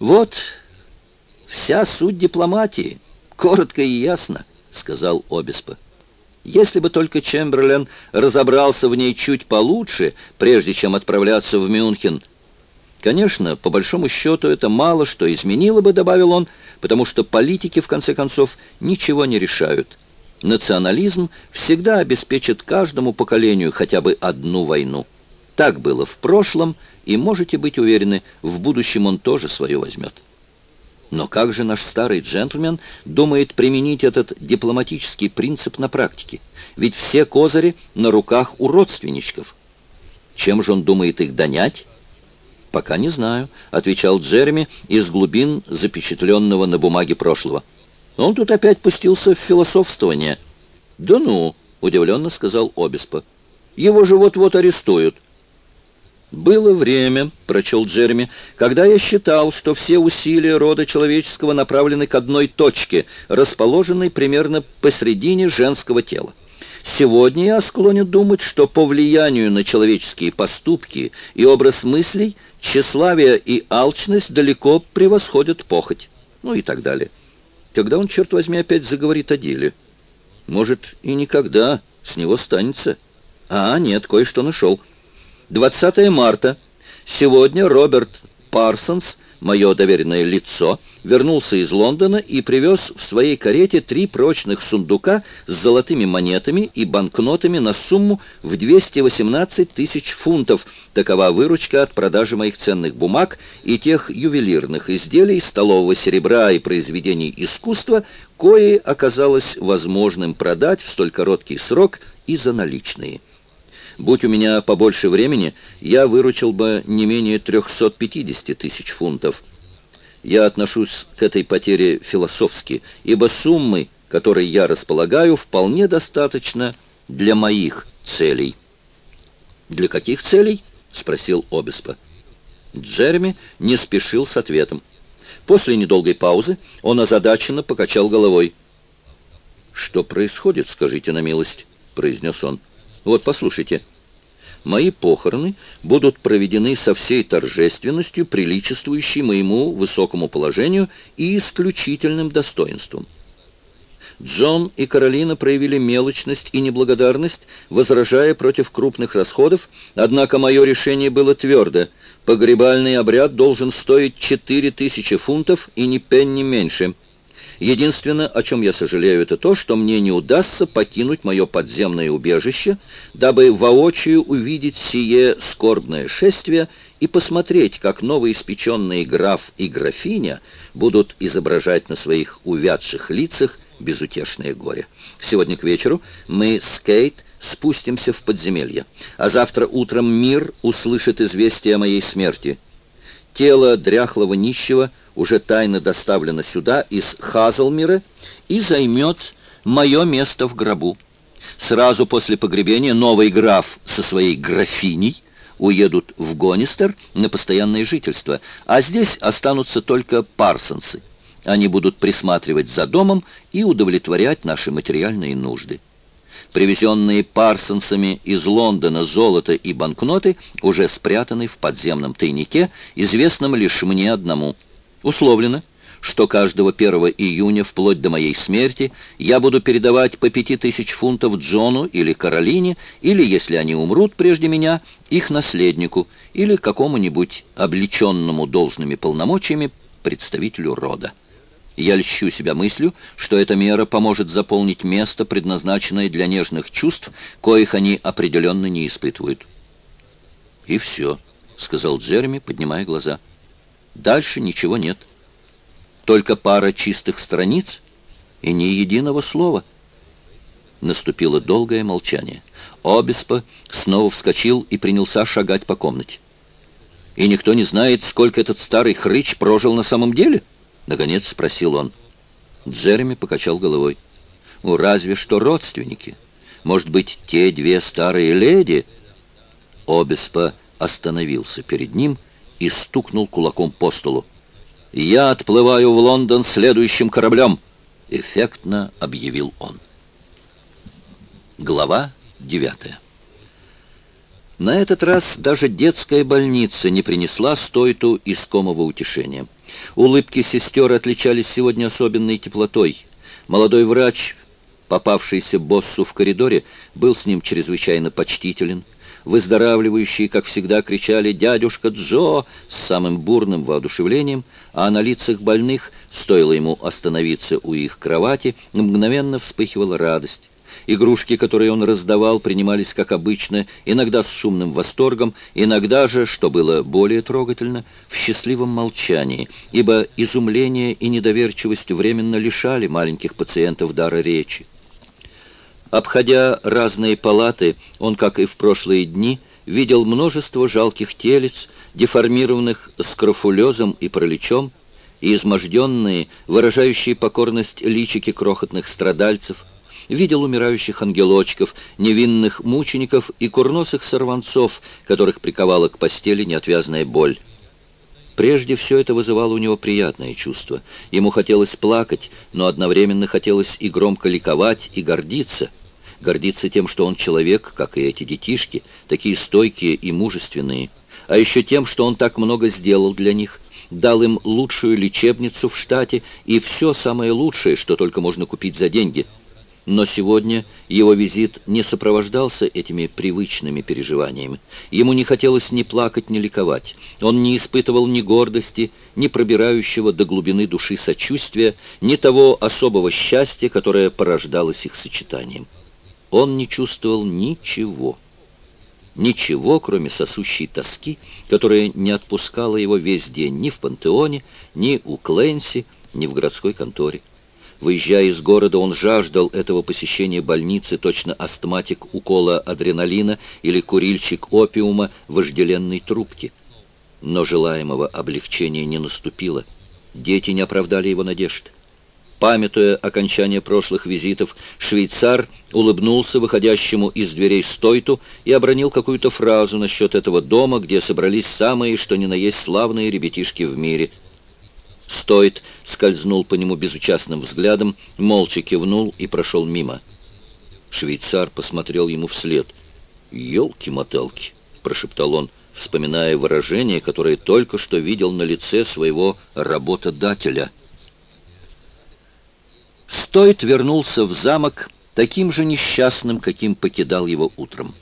Вот вся суть дипломатии, коротко и ясно, сказал Обеспо. Если бы только Чемберлен разобрался в ней чуть получше, прежде чем отправляться в Мюнхен. Конечно, по большому счету это мало что изменило бы, добавил он, потому что политики, в конце концов, ничего не решают. Национализм всегда обеспечит каждому поколению хотя бы одну войну. Так было в прошлом, и можете быть уверены, в будущем он тоже свое возьмет. Но как же наш старый джентльмен думает применить этот дипломатический принцип на практике? Ведь все козыри на руках у родственничков. Чем же он думает их донять? «Пока не знаю», — отвечал Джереми из глубин запечатленного на бумаге прошлого. Он тут опять пустился в философствование. «Да ну», — удивленно сказал Обеспо. «Его же вот-вот арестуют». «Было время», — прочел Джереми, «когда я считал, что все усилия рода человеческого направлены к одной точке, расположенной примерно посредине женского тела. Сегодня я склонен думать, что по влиянию на человеческие поступки и образ мыслей тщеславие и алчность далеко превосходят похоть». Ну и так далее. Когда он, черт возьми, опять заговорит о деле? Может, и никогда с него станется. А, нет, кое-что нашел. 20 марта. Сегодня Роберт Парсонс, мое доверенное лицо, вернулся из Лондона и привез в своей карете три прочных сундука с золотыми монетами и банкнотами на сумму в 218 тысяч фунтов. Такова выручка от продажи моих ценных бумаг и тех ювелирных изделий, столового серебра и произведений искусства, кое оказалось возможным продать в столь короткий срок и за наличные. Будь у меня побольше времени, я выручил бы не менее 350 тысяч фунтов. Я отношусь к этой потере философски, ибо суммы, которой я располагаю, вполне достаточно для моих целей. «Для каких целей?» — спросил Обеспо. Джереми не спешил с ответом. После недолгой паузы он озадаченно покачал головой. «Что происходит, скажите на милость?» — произнес он. «Вот, послушайте» мои похороны будут проведены со всей торжественностью, приличествующей моему высокому положению и исключительным достоинством. Джон и Каролина проявили мелочность и неблагодарность, возражая против крупных расходов, однако мое решение было твердо. Погребальный обряд должен стоить 4000 фунтов и ни пенни меньше – Единственное, о чем я сожалею, это то, что мне не удастся покинуть мое подземное убежище, дабы воочию увидеть сие скорбное шествие и посмотреть, как новоиспеченные граф и графиня будут изображать на своих увядших лицах безутешное горе. Сегодня к вечеру мы с Кейт спустимся в подземелье, а завтра утром мир услышит известие о моей смерти. Тело дряхлого нищего — уже тайно доставлена сюда из Хазлмира и займет мое место в гробу. Сразу после погребения новый граф со своей графиней уедут в Гонистер на постоянное жительство, а здесь останутся только парсонсы. Они будут присматривать за домом и удовлетворять наши материальные нужды. Привезенные Парсонсами из Лондона золото и банкноты уже спрятаны в подземном тайнике, известном лишь мне одному – Условлено, что каждого 1 июня, вплоть до моей смерти, я буду передавать по пяти тысяч фунтов Джону или Каролине, или, если они умрут прежде меня, их наследнику или какому-нибудь облеченному должными полномочиями представителю рода. Я льщу себя мыслью, что эта мера поможет заполнить место, предназначенное для нежных чувств, коих они определенно не испытывают. «И все», — сказал Джереми, поднимая глаза. — Дальше ничего нет. Только пара чистых страниц и ни единого слова. Наступило долгое молчание. Обеспо снова вскочил и принялся шагать по комнате. «И никто не знает, сколько этот старый хрыч прожил на самом деле?» Наконец спросил он. Джереми покачал головой. «Ну, разве что родственники. Может быть, те две старые леди?» Обеспо остановился перед ним и стукнул кулаком по столу. «Я отплываю в Лондон следующим кораблем», — эффектно объявил он. Глава девятая. На этот раз даже детская больница не принесла Стойту искомого утешения. Улыбки сестер отличались сегодня особенной теплотой. Молодой врач, попавшийся боссу в коридоре, был с ним чрезвычайно почтителен. Выздоравливающие, как всегда, кричали «Дядюшка Джо!» с самым бурным воодушевлением, а на лицах больных, стоило ему остановиться у их кровати, мгновенно вспыхивала радость. Игрушки, которые он раздавал, принимались как обычно, иногда с шумным восторгом, иногда же, что было более трогательно, в счастливом молчании, ибо изумление и недоверчивость временно лишали маленьких пациентов дара речи. Обходя разные палаты, он, как и в прошлые дни, видел множество жалких телец, деформированных скрофулезом и параличом, и изможденные, выражающие покорность личики крохотных страдальцев, видел умирающих ангелочков, невинных мучеников и курносых сорванцов, которых приковала к постели неотвязная боль. Прежде все это вызывало у него приятное чувство. Ему хотелось плакать, но одновременно хотелось и громко ликовать, и гордиться. Гордиться тем, что он человек, как и эти детишки, такие стойкие и мужественные. А еще тем, что он так много сделал для них, дал им лучшую лечебницу в штате и все самое лучшее, что только можно купить за деньги – но сегодня его визит не сопровождался этими привычными переживаниями. Ему не хотелось ни плакать, ни ликовать. Он не испытывал ни гордости, ни пробирающего до глубины души сочувствия, ни того особого счастья, которое порождалось их сочетанием. Он не чувствовал ничего. Ничего, кроме сосущей тоски, которая не отпускала его весь день ни в пантеоне, ни у Клэнси, ни в городской конторе. Выезжая из города, он жаждал этого посещения больницы, точно астматик укола адреналина или курильщик опиума вожделенной трубки. Но желаемого облегчения не наступило. Дети не оправдали его надежд. Памятуя окончание прошлых визитов, швейцар улыбнулся выходящему из дверей стойту и обронил какую-то фразу насчет этого дома, где собрались самые, что ни на есть, славные ребятишки в мире — Стоит скользнул по нему безучастным взглядом, молча кивнул и прошел мимо. Швейцар посмотрел ему вслед. «Елки-моталки!» — прошептал он, вспоминая выражение, которое только что видел на лице своего работодателя. Стоит вернулся в замок таким же несчастным, каким покидал его утром.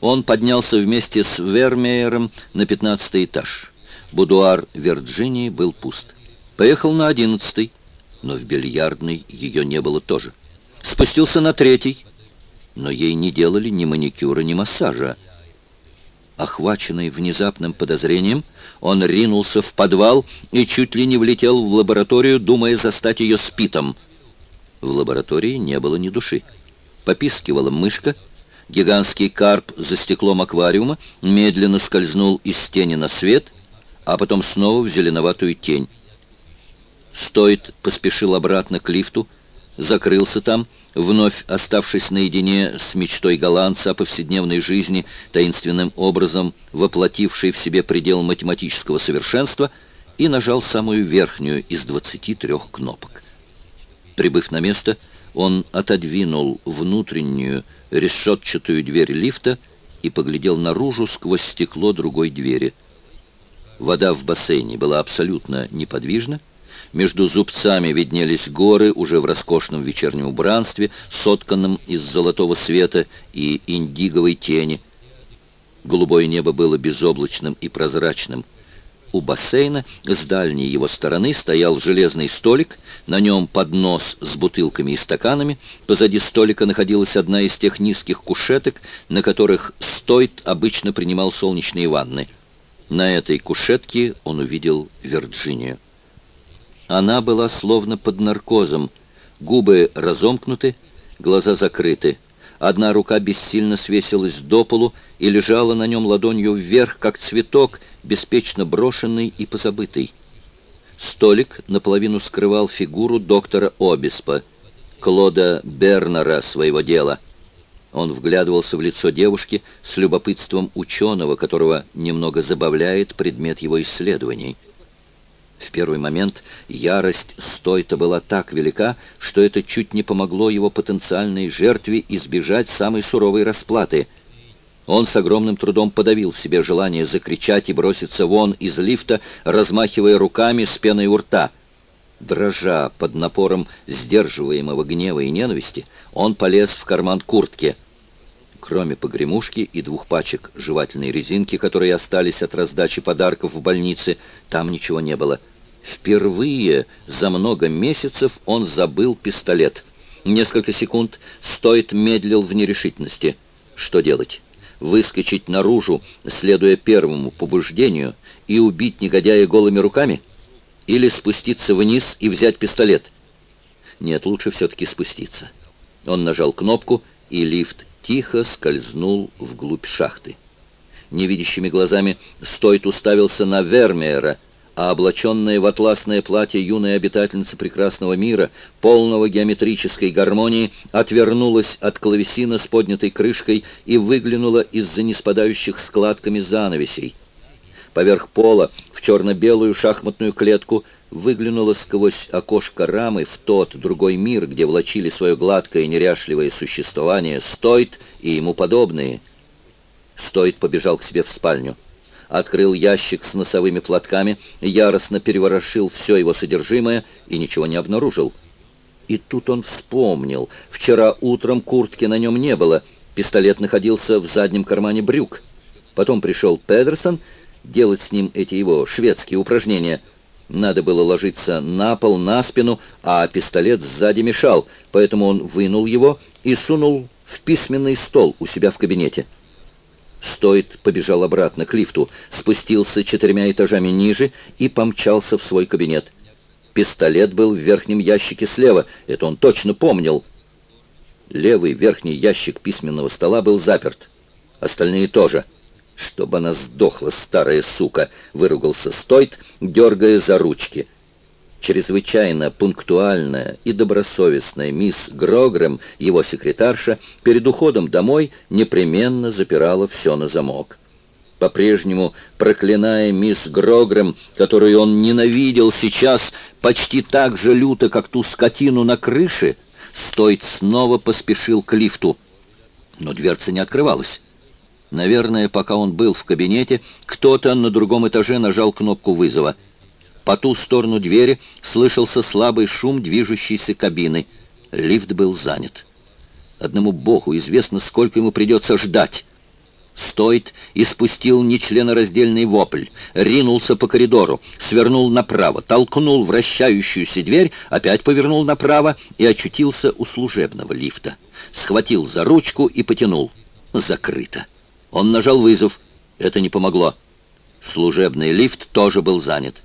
Он поднялся вместе с Вермеером на пятнадцатый этаж. Будуар Вирджинии был пуст. Поехал на одиннадцатый, но в бильярдной ее не было тоже. Спустился на третий, но ей не делали ни маникюра, ни массажа. Охваченный внезапным подозрением, он ринулся в подвал и чуть ли не влетел в лабораторию, думая застать ее спитом. В лаборатории не было ни души. Попискивала мышка, гигантский карп за стеклом аквариума медленно скользнул из тени на свет — а потом снова в зеленоватую тень. Стоит поспешил обратно к лифту, закрылся там, вновь оставшись наедине с мечтой голландца о повседневной жизни, таинственным образом воплотившей в себе предел математического совершенства, и нажал самую верхнюю из 23 кнопок. Прибыв на место, он отодвинул внутреннюю решетчатую дверь лифта и поглядел наружу сквозь стекло другой двери – Вода в бассейне была абсолютно неподвижна. Между зубцами виднелись горы уже в роскошном вечернем убранстве, сотканном из золотого света и индиговой тени. Голубое небо было безоблачным и прозрачным. У бассейна с дальней его стороны стоял железный столик, на нем поднос с бутылками и стаканами. Позади столика находилась одна из тех низких кушеток, на которых Стойт обычно принимал солнечные ванны. На этой кушетке он увидел Вирджинию. Она была словно под наркозом, губы разомкнуты, глаза закрыты. Одна рука бессильно свесилась до полу и лежала на нем ладонью вверх, как цветок, беспечно брошенный и позабытый. Столик наполовину скрывал фигуру доктора Обиспа, Клода Бернера своего дела — он вглядывался в лицо девушки с любопытством ученого, которого немного забавляет предмет его исследований. В первый момент ярость Стойта была так велика, что это чуть не помогло его потенциальной жертве избежать самой суровой расплаты. Он с огромным трудом подавил в себе желание закричать и броситься вон из лифта, размахивая руками с пеной у рта. Дрожа под напором сдерживаемого гнева и ненависти, он полез в карман куртки. Кроме погремушки и двух пачек жевательной резинки, которые остались от раздачи подарков в больнице, там ничего не было. Впервые за много месяцев он забыл пистолет. Несколько секунд Стоит медлил в нерешительности. Что делать? выскочить наружу, следуя первому побуждению, и убить негодяя голыми руками? Или спуститься вниз и взять пистолет? Нет, лучше все-таки спуститься. Он нажал кнопку, и лифт тихо скользнул вглубь шахты. Невидящими глазами Стойт уставился на Вермеера, а облаченная в атласное платье юная обитательница прекрасного мира, полного геометрической гармонии, отвернулась от клавесина с поднятой крышкой и выглянула из-за неспадающих складками занавесей. Поверх пола в черно-белую шахматную клетку выглянула сквозь окошко рамы в тот другой мир, где влачили свое гладкое неряшливое существование Стойт и ему подобные. Стойт побежал к себе в спальню открыл ящик с носовыми платками, яростно переворошил все его содержимое и ничего не обнаружил. И тут он вспомнил. Вчера утром куртки на нем не было. Пистолет находился в заднем кармане брюк. Потом пришел Педерсон делать с ним эти его шведские упражнения. Надо было ложиться на пол, на спину, а пистолет сзади мешал, поэтому он вынул его и сунул в письменный стол у себя в кабинете. Стоит побежал обратно к лифту, спустился четырьмя этажами ниже и помчался в свой кабинет. Пистолет был в верхнем ящике слева, это он точно помнил. Левый верхний ящик письменного стола был заперт. Остальные тоже. «Чтобы она сдохла, старая сука!» — выругался Стойт, дергая за ручки — Чрезвычайно пунктуальная и добросовестная мисс Грогрэм, его секретарша, перед уходом домой непременно запирала все на замок. По-прежнему, проклиная мисс Грогрэм, которую он ненавидел сейчас почти так же люто, как ту скотину на крыше, Стойт снова поспешил к лифту. Но дверца не открывалась. Наверное, пока он был в кабинете, кто-то на другом этаже нажал кнопку вызова — по ту сторону двери слышался слабый шум движущейся кабины. Лифт был занят. Одному богу известно, сколько ему придется ждать. Стоит и спустил нечленораздельный вопль, ринулся по коридору, свернул направо, толкнул вращающуюся дверь, опять повернул направо и очутился у служебного лифта. Схватил за ручку и потянул. Закрыто. Он нажал вызов. Это не помогло. Служебный лифт тоже был занят.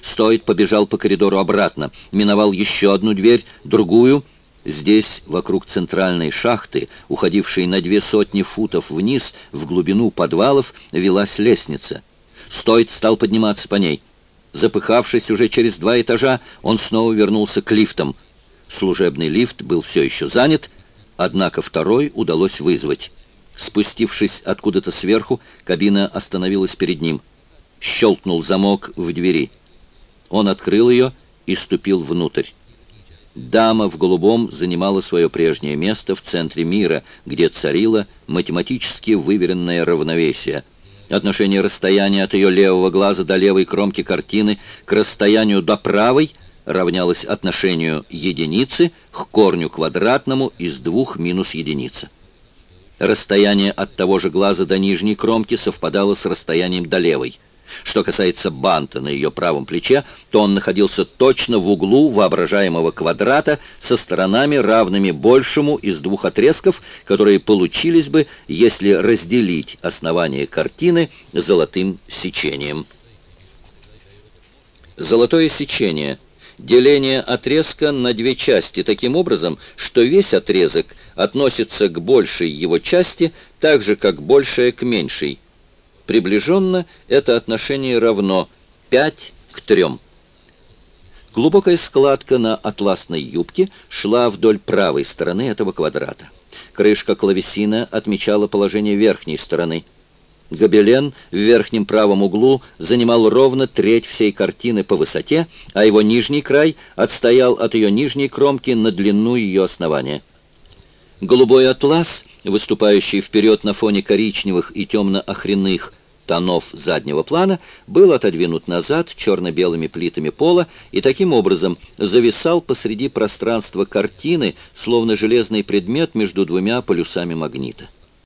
Стоит побежал по коридору обратно, миновал еще одну дверь, другую. Здесь, вокруг центральной шахты, уходившей на две сотни футов вниз, в глубину подвалов, велась лестница. Стоит стал подниматься по ней. Запыхавшись уже через два этажа, он снова вернулся к лифтам. Служебный лифт был все еще занят, однако второй удалось вызвать. Спустившись откуда-то сверху, кабина остановилась перед ним. Щелкнул замок в двери. Он открыл ее и ступил внутрь. Дама в голубом занимала свое прежнее место в центре мира, где царило математически выверенное равновесие. Отношение расстояния от ее левого глаза до левой кромки картины к расстоянию до правой равнялось отношению единицы к корню квадратному из двух минус единицы. Расстояние от того же глаза до нижней кромки совпадало с расстоянием до левой. Что касается банта на ее правом плече, то он находился точно в углу воображаемого квадрата со сторонами, равными большему из двух отрезков, которые получились бы, если разделить основание картины золотым сечением. Золотое сечение – деление отрезка на две части таким образом, что весь отрезок относится к большей его части, так же, как большая к меньшей – Приближенно это отношение равно 5 к 3. Глубокая складка на атласной юбке шла вдоль правой стороны этого квадрата. Крышка клавесина отмечала положение верхней стороны. Гобелен в верхнем правом углу занимал ровно треть всей картины по высоте, а его нижний край отстоял от ее нижней кромки на длину ее основания. Голубой атлас, выступающий вперед на фоне коричневых и темно-охренных тонов заднего плана, был отодвинут назад черно-белыми плитами пола и таким образом зависал посреди пространства картины, словно железный предмет между двумя полюсами магнита.